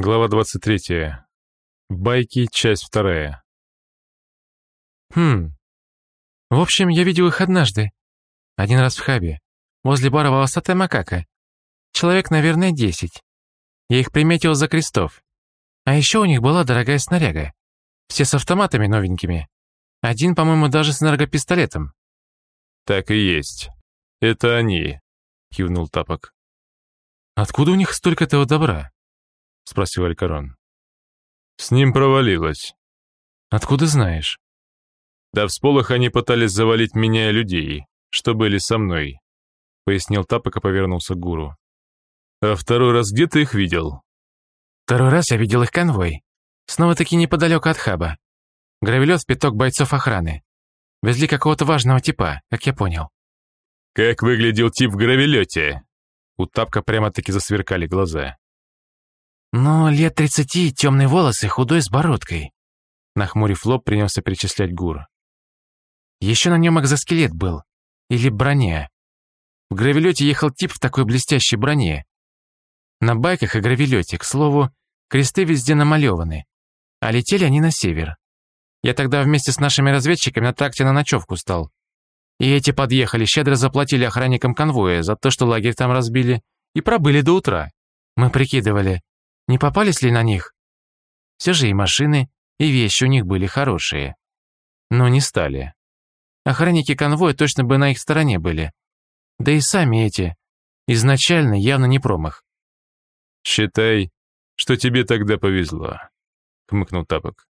Глава 23. Байки, часть вторая. Хм. В общем, я видел их однажды. Один раз в хабе. Возле бара «Волосатая макака». Человек, наверное, десять. Я их приметил за крестов. А еще у них была дорогая снаряга. Все с автоматами новенькими. Один, по-моему, даже с энергопистолетом. «Так и есть. Это они», — кивнул Тапок. «Откуда у них столько этого добра?» — спросил Алькарон. «С ним провалилось». «Откуда знаешь?» «Да в сполох они пытались завалить меня и людей, что были со мной», — пояснил Тапок и повернулся к гуру. «А второй раз где ты их видел?» «Второй раз я видел их конвой. Снова-таки неподалеку от хаба. Гравелет в пяток бойцов охраны. Везли какого-то важного типа, как я понял». «Как выглядел тип в гравелете?» У Тапка прямо-таки засверкали глаза. «Ну, лет тридцати, темные волосы, худой с бородкой». Нахмурив лоб, принялся перечислять Гур. Еще на нем экзоскелет был. Или броня. В гравелете ехал тип в такой блестящей броне. На байках и гравелете, к слову, кресты везде намалеваны. А летели они на север. Я тогда вместе с нашими разведчиками на тракте на ночевку стал. И эти подъехали, щедро заплатили охранникам конвоя за то, что лагерь там разбили, и пробыли до утра. Мы прикидывали, не попались ли на них. Все же и машины, и вещи у них были хорошие. Но не стали. Охранники конвоя точно бы на их стороне были. Да и сами эти. Изначально явно не промах. «Считай, что тебе тогда повезло», — хмыкнул Тапок.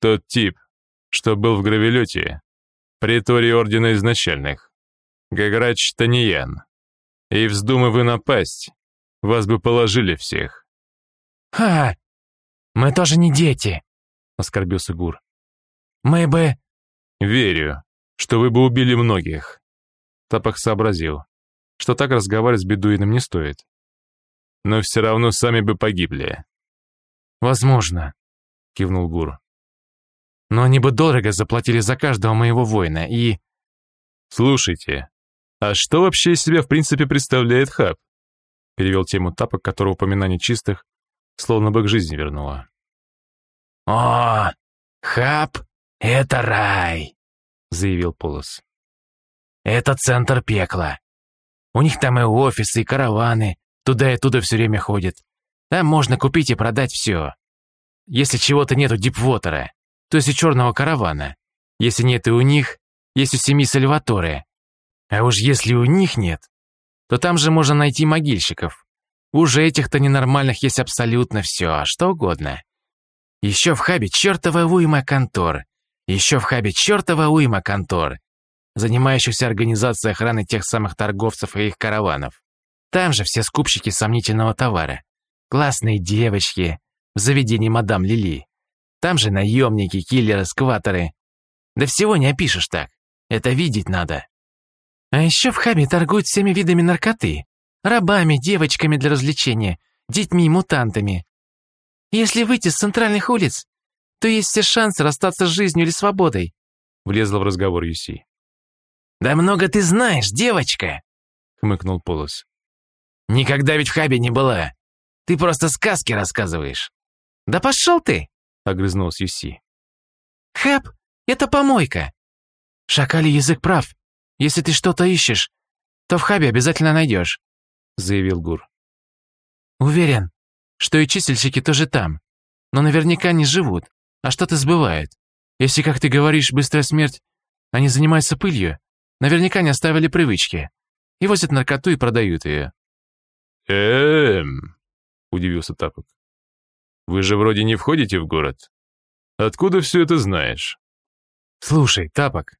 «Тот тип, что был в гравелете, приторий Ордена Изначальных, Гаграч Таньян. И вздумай вы напасть, вас бы положили всех». «Ха! Мы тоже не дети», — оскорбился Гур. «Мы бы...» «Верю, что вы бы убили многих». Тапок сообразил, что так разговаривать с бедуином не стоит. «Но все равно сами бы погибли». «Возможно», — кивнул Гур. «Но они бы дорого заплатили за каждого моего воина, и...» «Слушайте, а что вообще из себя в принципе представляет хаб?» Перевел тему тапок, которого упоминание чистых словно бы к жизни вернуло. «О, хаб — это рай!» — заявил Полос. «Это центр пекла. У них там и офисы, и караваны, туда и туда все время ходят. Там можно купить и продать все. Если чего-то нету дипвотера, то есть и черного каравана. Если нет и у них, есть у семьи Сальваторе. А уж если у них нет, то там же можно найти могильщиков. Уже этих-то ненормальных есть абсолютно все, что угодно. Еще в хабе чертова уйма контор. Еще в хабе чертова уйма контор, занимающихся организацией охраны тех самых торговцев и их караванов. Там же все скупщики сомнительного товара. Классные девочки в заведении мадам Лили. Там же наемники, киллеры, скваторы. Да всего не опишешь так. Это видеть надо. А еще в хабе торгуют всеми видами наркоты. Рабами, девочками для развлечения, детьми, мутантами. Если выйти с центральных улиц, то есть все шансы расстаться с жизнью или свободой», — влезла в разговор Юси. «Да много ты знаешь, девочка!» — хмыкнул Полос. «Никогда ведь в хабе не была. Ты просто сказки рассказываешь». «Да пошел ты!» — огрызнулась Юси. «Хаб — это помойка. Шакали язык прав. Если ты что-то ищешь, то в хабе обязательно найдешь», — заявил Гур. «Уверен, что и чистильщики тоже там, но наверняка не живут а что-то сбывает. Если, как ты говоришь, быстрая смерть, они занимаются пылью, наверняка не оставили привычки. И возят наркоту и продают ее. «Эм...» — удивился Тапок. «Вы же вроде не входите в город. Откуда все это знаешь?» «Слушай, Тапок,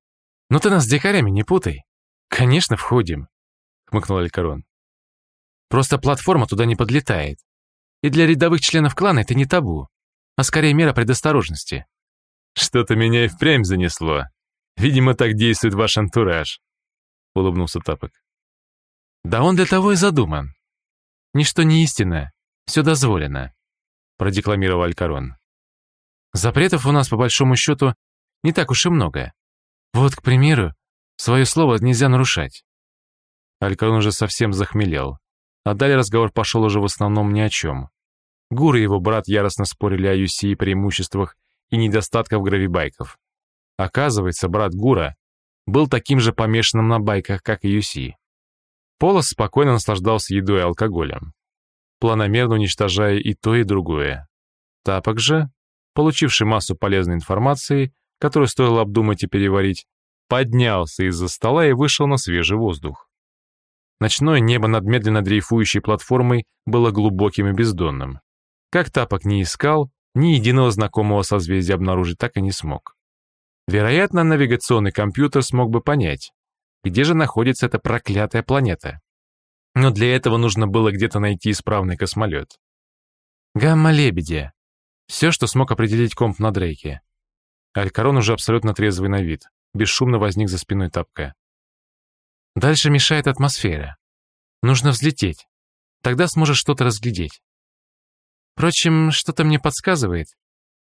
ну ты нас с дикарями не путай. Конечно, входим», — хмыкнул Алькарон. «Просто платформа туда не подлетает. И для рядовых членов клана это не табу а скорее мера предосторожности. «Что-то меня и впрямь занесло. Видимо, так действует ваш антураж», — улыбнулся Тапок. «Да он для того и задуман. Ничто не истинно, все дозволено», — продекламировал Алькарон. «Запретов у нас, по большому счету, не так уж и много. Вот, к примеру, свое слово нельзя нарушать». Алькарон уже совсем захмелел, а далее разговор пошел уже в основном ни о чем. Гур и его брат яростно спорили о UC преимуществах и недостатках гравибайков. Оказывается, брат Гура был таким же помешанным на байках, как и UC. Полос спокойно наслаждался едой и алкоголем, планомерно уничтожая и то, и другое. Тапок же, получивший массу полезной информации, которую стоило обдумать и переварить, поднялся из-за стола и вышел на свежий воздух. Ночное небо над медленно дрейфующей платформой было глубоким и бездонным. Как Тапок не искал, ни единого знакомого созвездия обнаружить так и не смог. Вероятно, навигационный компьютер смог бы понять, где же находится эта проклятая планета. Но для этого нужно было где-то найти исправный космолет. Гамма-лебеди. Все, что смог определить комп на Дрейке. Алькарон уже абсолютно трезвый на вид, бесшумно возник за спиной тапка. Дальше мешает атмосфера. Нужно взлететь. Тогда сможешь что-то разглядеть. Впрочем, что-то мне подсказывает.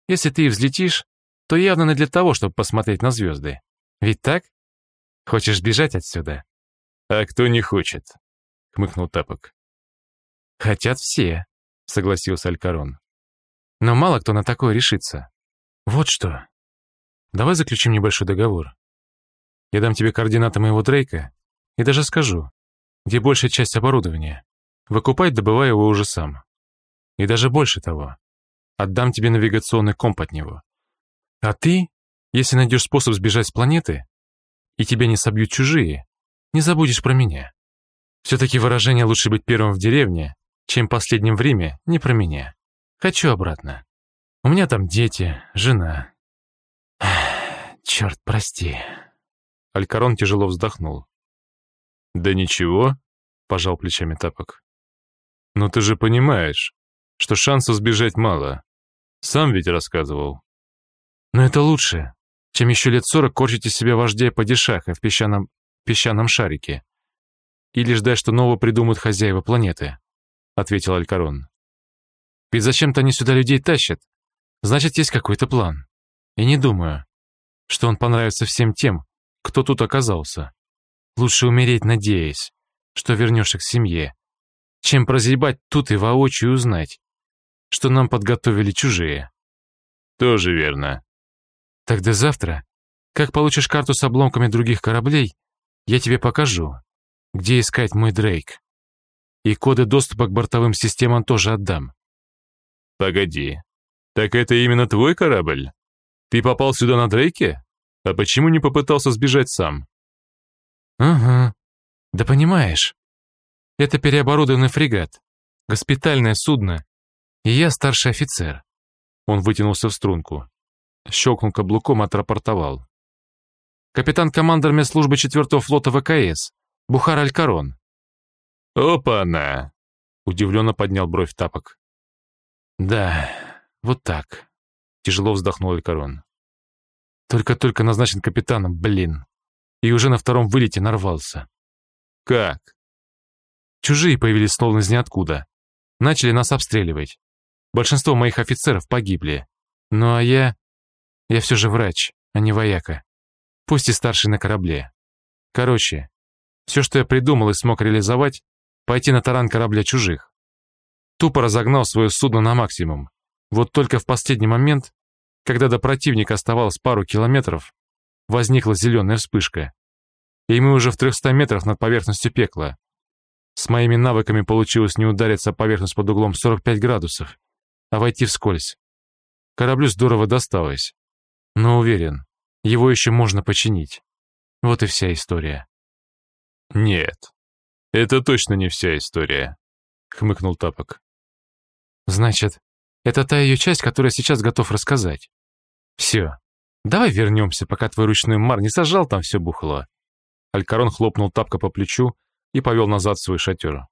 Если ты и взлетишь, то явно не для того, чтобы посмотреть на звезды. Ведь так? Хочешь сбежать отсюда? А кто не хочет? Хмыкнул Тапок. Хотят все, согласился Алькарон. Но мало кто на такое решится. Вот что. Давай заключим небольшой договор. Я дам тебе координаты моего Дрейка и даже скажу, где большая часть оборудования. Выкупать, добывая его уже сам. И даже больше того. Отдам тебе навигационный комп от него. А ты, если найдешь способ сбежать с планеты, и тебя не собьют чужие, не забудешь про меня. Все-таки выражение «лучше быть первым в деревне», чем последним в Риме, не про меня. Хочу обратно. У меня там дети, жена, Черт, прости. Алькарон тяжело вздохнул. Да ничего, пожал плечами Тапок. Но ты же понимаешь, что шансов сбежать мало. Сам ведь рассказывал. Но это лучше, чем еще лет сорок корчить из себя вождя падишаха в песчаном, песчаном шарике. Или ждать, что нового придумают хозяева планеты, ответил Алькарон. Ведь зачем-то они сюда людей тащат. Значит, есть какой-то план. И не думаю, что он понравится всем тем, кто тут оказался. Лучше умереть, надеясь, что вернешься к семье, чем прозябать тут и воочию узнать, что нам подготовили чужие. Тоже верно. Тогда завтра, как получишь карту с обломками других кораблей, я тебе покажу, где искать мой Дрейк. И коды доступа к бортовым системам тоже отдам. Погоди, так это именно твой корабль? Ты попал сюда на Дрейке? А почему не попытался сбежать сам? Ага. Да понимаешь, это переоборудованный фрегат, госпитальное судно, и я старший офицер. Он вытянулся в струнку. Щелкнул каблуком, отрапортовал. Капитан-командор медслужбы 4-го флота ВКС, Бухар Алькарон. «Опа-на!» — удивленно поднял бровь тапок. «Да, вот так», — тяжело вздохнул Алькарон. Только-только назначен капитаном, блин. И уже на втором вылете нарвался. Как? Чужие появились словно из ниоткуда. Начали нас обстреливать. Большинство моих офицеров погибли. Ну а я... Я все же врач, а не вояка. Пусть и старший на корабле. Короче, все, что я придумал и смог реализовать, пойти на таран корабля чужих. Тупо разогнал свое судно на максимум. Вот только в последний момент когда до противника оставалось пару километров, возникла зеленая вспышка. И мы уже в 300 метрах над поверхностью пекла. С моими навыками получилось не удариться о поверхность под углом 45 градусов, а войти вскользь. Кораблю здорово досталось. Но уверен, его еще можно починить. Вот и вся история. «Нет, это точно не вся история», — хмыкнул Тапок. «Значит, это та ее часть, которую я сейчас готов рассказать. Все, давай вернемся, пока твой ручной мар не сажал там все бухло. Алькарон хлопнул тапка по плечу и повел назад свой шатер.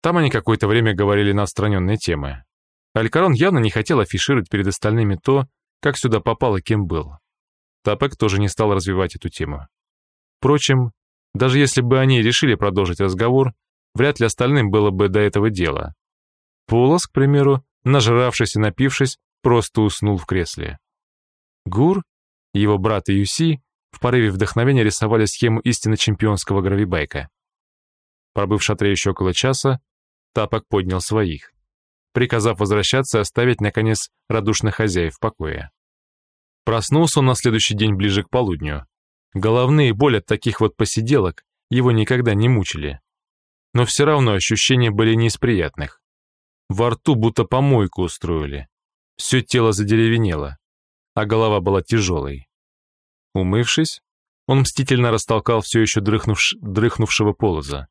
Там они какое-то время говорили на отстраненные темы. Алькарон явно не хотел афишировать перед остальными то, как сюда попал и кем был. Тапек тоже не стал развивать эту тему. Впрочем, даже если бы они решили продолжить разговор, вряд ли остальным было бы до этого дела. Полос, к примеру, нажравшись и напившись, просто уснул в кресле. Гур, его брат и Юси в порыве вдохновения рисовали схему истинно чемпионского гравибайка. Пробыв в шатре еще около часа, Тапок поднял своих. приказав возвращаться и оставить, наконец, радушных хозяев в покое. Проснулся он на следующий день ближе к полудню. Головные боли от таких вот посиделок его никогда не мучили. Но все равно ощущения были не из приятных. Во рту будто помойку устроили. Все тело задеревенело, а голова была тяжелой. Умывшись, он мстительно растолкал все еще дрыхнувш... дрыхнувшего полоза.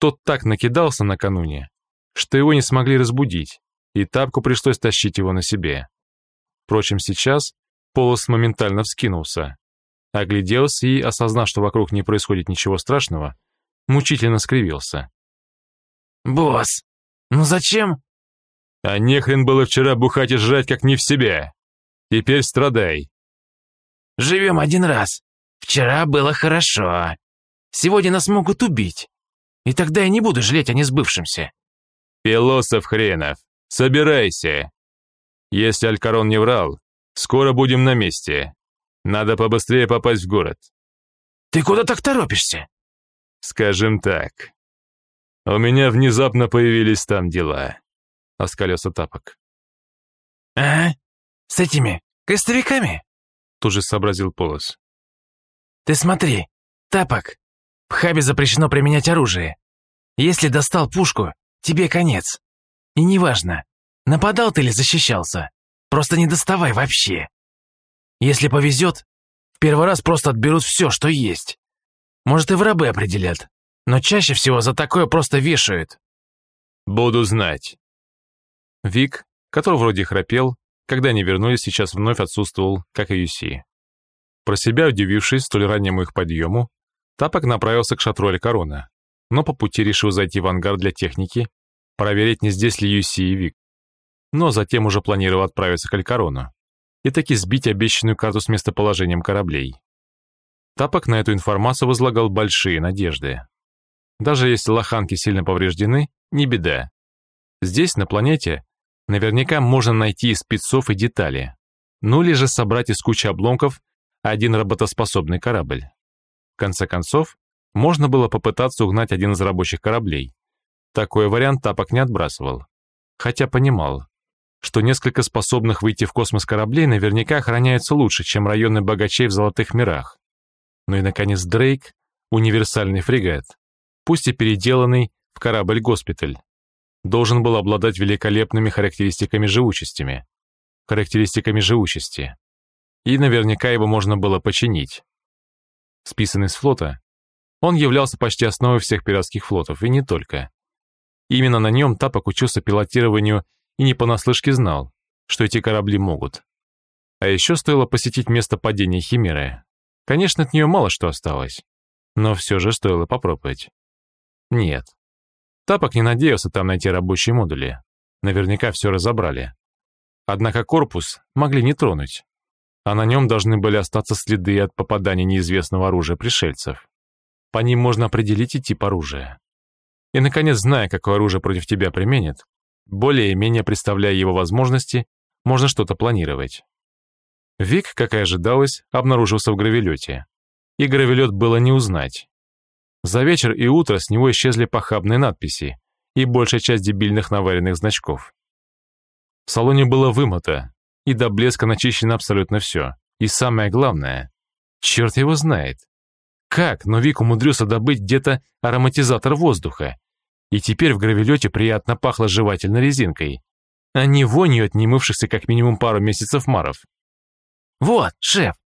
Тот так накидался накануне, что его не смогли разбудить, и тапку пришлось тащить его на себе. Впрочем, сейчас полос моментально вскинулся, огляделся и, осознав, что вокруг не происходит ничего страшного, мучительно скривился. «Босс, ну зачем?» «А нехрен было вчера бухать и жрать, как не в себя. Теперь страдай». «Живем один раз. Вчера было хорошо. Сегодня нас могут убить. И тогда я не буду жалеть о несбывшемся». «Философ хренов, собирайся. Если Алькарон не врал, скоро будем на месте. Надо побыстрее попасть в город». «Ты куда так торопишься?» «Скажем так. У меня внезапно появились там дела», — оскалился Тапок. «А? С этими крестовиками?» Тут же сообразил Полос. «Ты смотри, Тапок, в хабе запрещено применять оружие. Если достал пушку, тебе конец. И неважно, нападал ты или защищался, просто не доставай вообще. Если повезет, в первый раз просто отберут все, что есть. Может, и в рабы определят, но чаще всего за такое просто вешают. Буду знать. Вик, который вроде храпел, когда они вернулись, сейчас вновь отсутствовал, как и Юси. Про себя удивившись столь раннему их подъему, Тапок направился к шатру Алькарона, но по пути решил зайти в ангар для техники, проверить, не здесь ли Юси и Вик. Но затем уже планировал отправиться к Алькарону и таки сбить обещанную карту с местоположением кораблей. Тапок на эту информацию возлагал большие надежды. Даже если лоханки сильно повреждены, не беда. Здесь, на планете, наверняка можно найти и спецов, и детали. Ну или же собрать из кучи обломков один работоспособный корабль. В конце концов, можно было попытаться угнать один из рабочих кораблей. Такой вариант Тапок не отбрасывал. Хотя понимал, что несколько способных выйти в космос кораблей наверняка охраняются лучше, чем районы богачей в Золотых мирах. Ну и, наконец, Дрейк — универсальный фрегат, пусть и переделанный в корабль-госпиталь, должен был обладать великолепными характеристиками живучестями. Характеристиками живучести. И наверняка его можно было починить. Списанный с флота, он являлся почти основой всех пиратских флотов, и не только. Именно на нем Тапок учился пилотированию и не понаслышке знал, что эти корабли могут. А еще стоило посетить место падения Химеры. Конечно, от нее мало что осталось, но все же стоило попробовать. Нет. Тапок не надеялся там найти рабочие модули. Наверняка все разобрали. Однако корпус могли не тронуть, а на нем должны были остаться следы от попадания неизвестного оружия пришельцев. По ним можно определить и тип оружия. И, наконец, зная, какое оружие против тебя применят, более-менее представляя его возможности, можно что-то планировать. Вик, как и ожидалось, обнаружился в гравелете. И гравелет было не узнать. За вечер и утро с него исчезли похабные надписи и большая часть дебильных наваренных значков. В салоне было вымыто, и до блеска начищено абсолютно все. И самое главное, черт его знает. Как, но Вик умудрился добыть где-то ароматизатор воздуха, и теперь в гравелете приятно пахло жевательной резинкой, а не вонью от немывшихся как минимум пару месяцев маров. «Вот, шеф,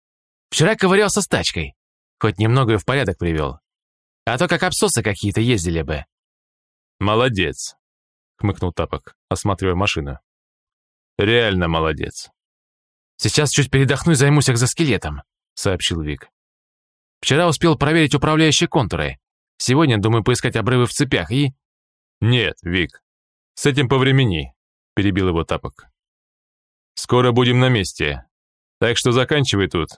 вчера ковырялся с тачкой, хоть немного ее в порядок привел. А то как абсосы какие-то ездили бы». «Молодец», — хмыкнул Тапок, осматривая машину. «Реально молодец». «Сейчас чуть передохну и займусь экзоскелетом», — сообщил Вик. «Вчера успел проверить управляющие контуры. Сегодня думаю поискать обрывы в цепях и...» «Нет, Вик, с этим повремени», — перебил его Тапок. «Скоро будем на месте, так что заканчивай тут.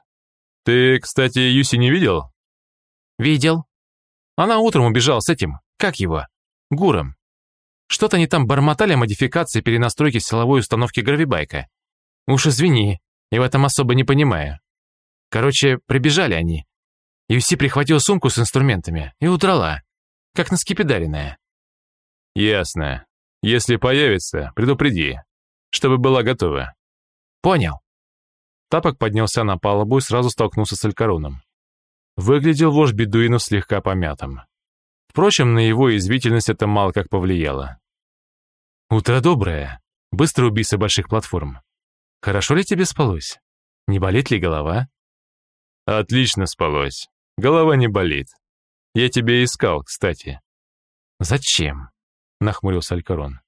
Ты, кстати, Юси не видел?» «Видел», она утром убежала с этим, как его, Гуром. Что-то они там бормотали о модификации перенастройки силовой установки гравибайка. Уж извини, я в этом особо не понимаю. Короче, прибежали они. Юси прихватила сумку с инструментами и удрала, как на скипидаренная. Ясно. Если появится, предупреди, чтобы была готова». «Понял». Тапок поднялся на палубу и сразу столкнулся с Алькароном. Выглядел вождь бедуинов слегка помятым. Впрочем, на его извительность это мало как повлияло. «Утро доброе. Быстро убийца больших платформ. Хорошо ли тебе спалось? Не болит ли голова?» «Отлично спалось. Голова не болит. Я тебя искал, кстати». «Зачем?» — нахмурился Алькарон.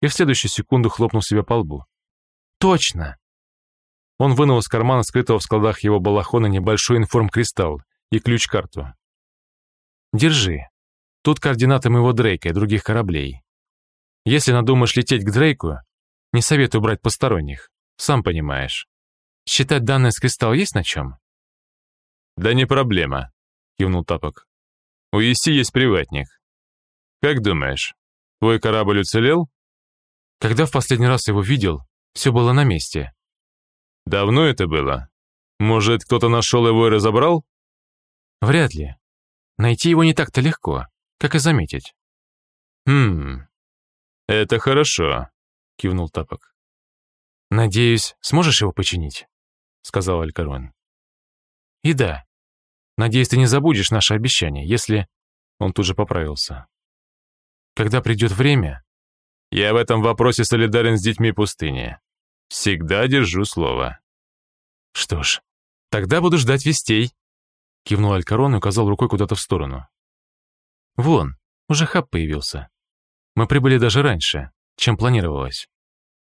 И в следующую секунду хлопнул себя по лбу. «Точно!» Он вынул из кармана скрытого в складах его балахона небольшой информкристалл и ключ-карту. «Держи. Тут координаты моего Дрейка и других кораблей. Если надумаешь лететь к Дрейку, не советую брать посторонних, сам понимаешь. Считать данные с кристалла есть на чем?» «Да не проблема», — кивнул Тапок. «У Еси есть приватник. Как думаешь, твой корабль уцелел?» Когда в последний раз его видел, все было на месте. Давно это было? Может, кто-то нашел его и разобрал? Вряд ли. Найти его не так-то легко, как и заметить. Хм, это хорошо, кивнул Тапок. Надеюсь, сможешь его починить? Сказал Алькарон. И да, надеюсь, ты не забудешь наше обещание, если... Он тут же поправился. Когда придет время, я в этом вопросе солидарен с детьми пустыни. Всегда держу слово. Что ж, тогда буду ждать вестей. Кивнул Алькарон и указал рукой куда-то в сторону. Вон, уже хаб появился. Мы прибыли даже раньше, чем планировалось.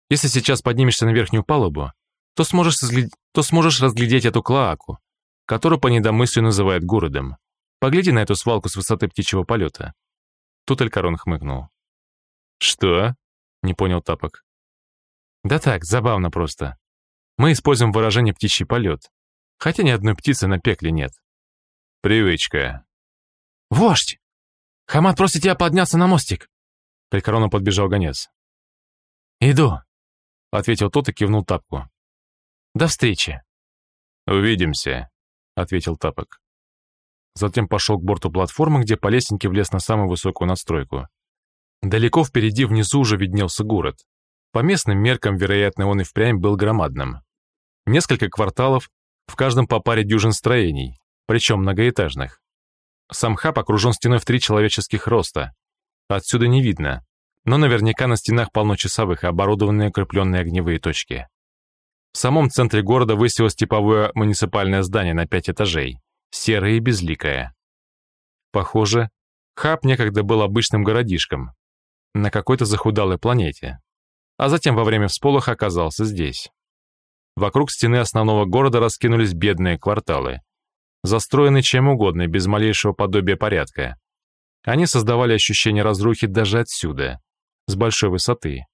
Если сейчас поднимешься на верхнюю палубу, то сможешь, разглядеть, то сможешь разглядеть эту клоаку, которую по недомыслию называют городом. Погляди на эту свалку с высоты птичьего полета. Тут Алькарон хмыкнул. «Что?» — не понял Тапок. «Да так, забавно просто. Мы используем выражение «птичий полет», хотя ни одной птицы на пекле нет». «Привычка». «Вождь! Хамат просит тебя подняться на мостик!» Алькарону подбежал гонец. «Иду», — ответил тот и кивнул Тапку. «До встречи». «Увидимся», — ответил Тапок. Затем пошел к борту платформы, где по лестнике влез на самую высокую надстройку. Далеко впереди внизу уже виднелся город. По местным меркам, вероятно, он и впрямь был громадным. Несколько кварталов, в каждом по паре дюжин строений, причем многоэтажных. Сам хаб окружен стеной в три человеческих роста. Отсюда не видно, но наверняка на стенах полно часовых и оборудованные укрепленные огневые точки. В самом центре города высилось типовое муниципальное здание на пять этажей, серое и безликое. Похоже, хаб некогда был обычным городишком, на какой-то захудалой планете, а затем во время всполоха оказался здесь. Вокруг стены основного города раскинулись бедные кварталы, застроены чем угодно, без малейшего подобия порядка. Они создавали ощущение разрухи даже отсюда, с большой высоты.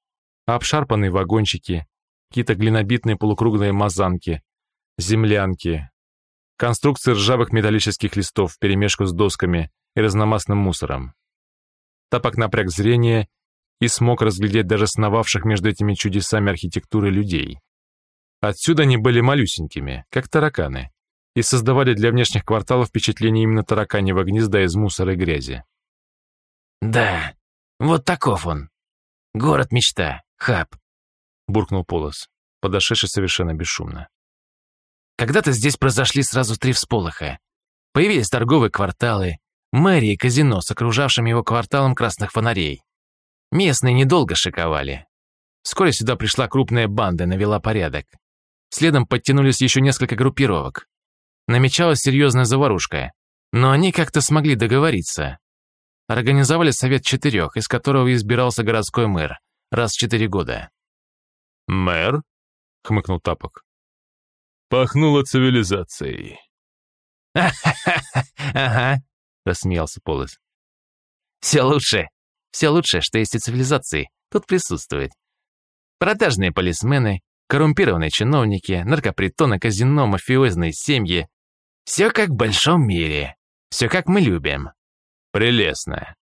Обшарпанные вагончики, какие-то глинобитные полукруглые мазанки, землянки, конструкции ржавых металлических листов вперемешку с досками и разномастным мусором. Тапок напряг зрение и смог разглядеть даже сновавших между этими чудесами архитектуры людей. Отсюда они были малюсенькими, как тараканы, и создавали для внешних кварталов впечатление именно тараканьего гнезда из мусора и грязи. «Да, вот таков он. Город-мечта, хаб», — буркнул Полос, подошедший совершенно бесшумно. «Когда-то здесь произошли сразу три всполоха. Появились торговые кварталы, мэрия и казино с окружавшим его кварталом красных фонарей. Местные недолго шиковали. Вскоре сюда пришла крупная банда и навела порядок. Следом подтянулись еще несколько группировок. Намечалась серьезная заварушка, но они как-то смогли договориться. Организовали совет четырех, из которого избирался городской мэр, раз в четыре года. «Мэр?» — хмыкнул Тапок. «Пахнуло цивилизацией». «Ага», — рассмеялся Полос. «Все лучше. Все лучшее, что есть и цивилизации, тут присутствует. Продажные полисмены, коррумпированные чиновники, наркопритоны, казино, мафиозные семьи. Все как в большом мире. Все как мы любим. Прелестно.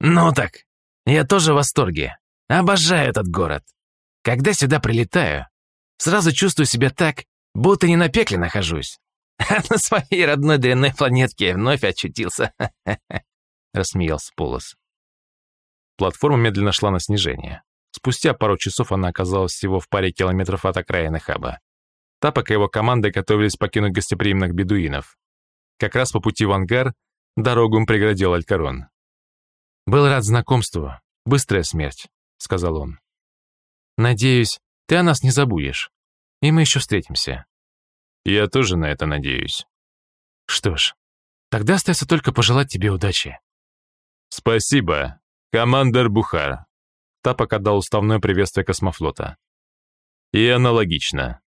Ну так, я тоже в восторге. Обожаю этот город. Когда сюда прилетаю, сразу чувствую себя так, будто не на пекле нахожусь, а на своей родной дрянной планетке вновь очутился. Рассмеялся Полос. платформа медленно шла на снижение. Спустя пару часов она оказалась всего в паре километров от окраины хаба. Тапок и его команда готовились покинуть гостеприимных бедуинов. Как раз по пути в ангар дорогу им преградил Алькарон. «Был рад знакомству. Быстрая смерть», — сказал он. «Надеюсь, ты о нас не забудешь, и мы еще встретимся». «Я тоже на это надеюсь». «Что ж, тогда остается только пожелать тебе удачи». «Спасибо, командор Бухар», Тапок отдал уставное приветствие космофлота. И аналогично.